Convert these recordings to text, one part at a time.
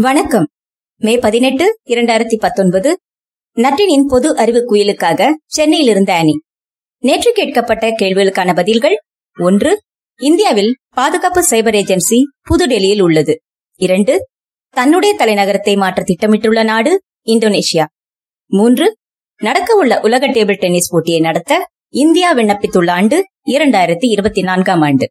வணக்கம். மே பதினெட்டு இரண்டாயிரத்தி பத்தொன்பது நட்டினின் பொது அறிவு குயிலுக்காக சென்னையிலிருந்து அணி நேற்று கேட்கப்பட்ட கேள்விகளுக்கான பதில்கள் ஒன்று இந்தியாவில் பாதுகாப்பு சைபர் ஏஜென்சி புதுடெல்லியில் உள்ளது. இரண்டு தன்னுடைய தலைநகரத்தை மாற்ற திட்டமிட்டுள்ள நாடு இந்தோனேஷியா. மூன்று நடக்கவுள்ள உலக டேபிள் டென்னிஸ் போட்டியை நடத்த இந்தியா விண்ணப்பித்துள்ள ஆண்டு இரண்டாயிரத்தி இருபத்தி நான்காம் ஆண்டு.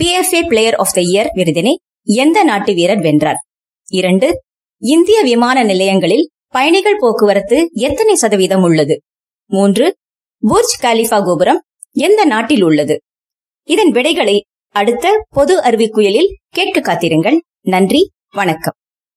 PFA player of the year விருதினை எந்த நாட்டு வீரர் வென்றார்? இரண்டு இந்திய விமான நிலையங்களில் பயணிகள் போக்குவரத்து எத்தனை சதவீதம் உள்ளது? மூன்று புர்ஜ் காலிஃபா கோபுரம் எந்த நாட்டில் உள்ளது? இதன் விடைகளை அடுத்த பொது அறிவிக்குயலில் கேட்க காத்திருங்கள். நன்றி வணக்கம்.